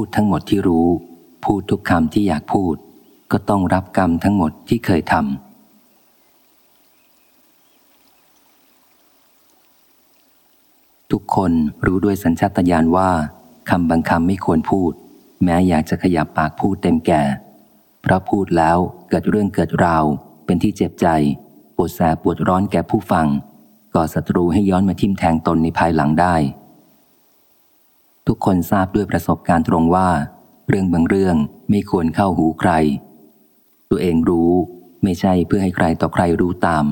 พูดทั้งหมดที่รู้ พูดทุกคำที่อยากพูด ก็ต้องรับกรรมทั้งหมดที่เคยทำทุกคนรู้ด้วยสัญชาตญาณว่าคำบางคำไม่ควรพูด แม้อยากจะขยับปากพูดเต็มแก่ เพราะพูดแล้วเกิดเรื่องเกิดราว เป็นที่เจ็บใจปวดแสบปวดร้อนแก่ผู้ฟัง ก่อศัตรูให้ย้อนมาทิ่มแทงตนในภายหลังได้ ทุกคนทราบด้วยประสบการณ์ตรงว่า เรื่องบางเรื่องไม่ควรเข้าหูใคร ตัวเองรู้ไม่ใช่เพื่อให้ใครต่อใครรู้ตาม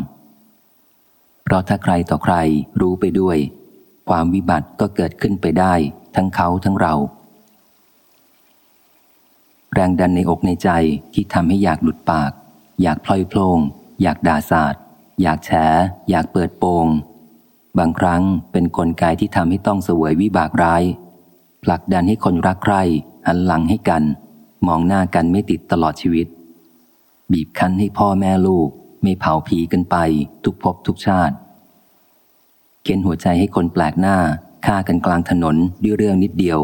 เพราะถ้าใครต่อใครรู้ไปด้วย ความวิบัติก็เกิดขึ้นไปได้ ทั้งเขาทั้งเรา แรงดันในอกในใจที่ทำให้อยากหลุดปาก อยากพลอยโพลงอยากด่าศาสตร์อยากแฉ อยากเปิดโปง บางครั้งเป็นนกลไกที่ทำให้ต้องเสวยวิบากร้าย ผลักดันให้คนรักใคร่หันหลังให้กัน มองหน้ากันไม่ติดตลอดชีวิต บีบคั้นให้พ่อแม่ลูก ไม่เผาผีกันไป ทุกภพทุกชาติเข็นหัวใจให้คนแปลกหน้าฆ่ากันกลางถนนด้วยเรื่องนิดเดียว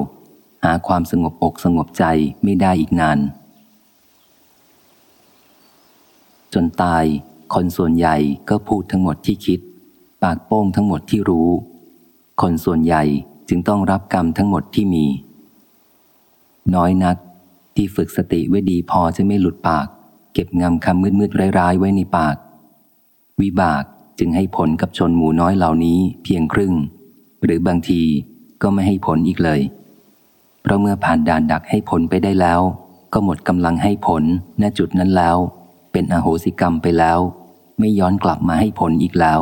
หาความสงบอกสงบใจไม่ได้อีกนาน จนตาย คนส่วนใหญ่ก็พูดทั้งหมดที่คิด ปากโป้งทั้งหมดที่รู้ คนส่วนใหญ่ จึงต้องรับกรรมทั้งหมดที่มี น้อยนักที่ฝึกสติไว้ดีพอจะไม่หลุดปาก เก็บงำคำมืดๆร้ายๆไว้ในปาก วิบากจึงให้ผลกับชนหมู่น้อยเหล่านี้เพียงครึ่ง หรือบางทีก็ไม่ให้ผลอีกเลย เพราะเมื่อผ่านด่านดักให้ผลไปได้แล้ว ก็หมดกำลังให้ผลณจุดนั้นแล้ว เป็นอโหสิกรรมไปแล้ว ไม่ย้อนกลับมาให้ผลอีกแล้ว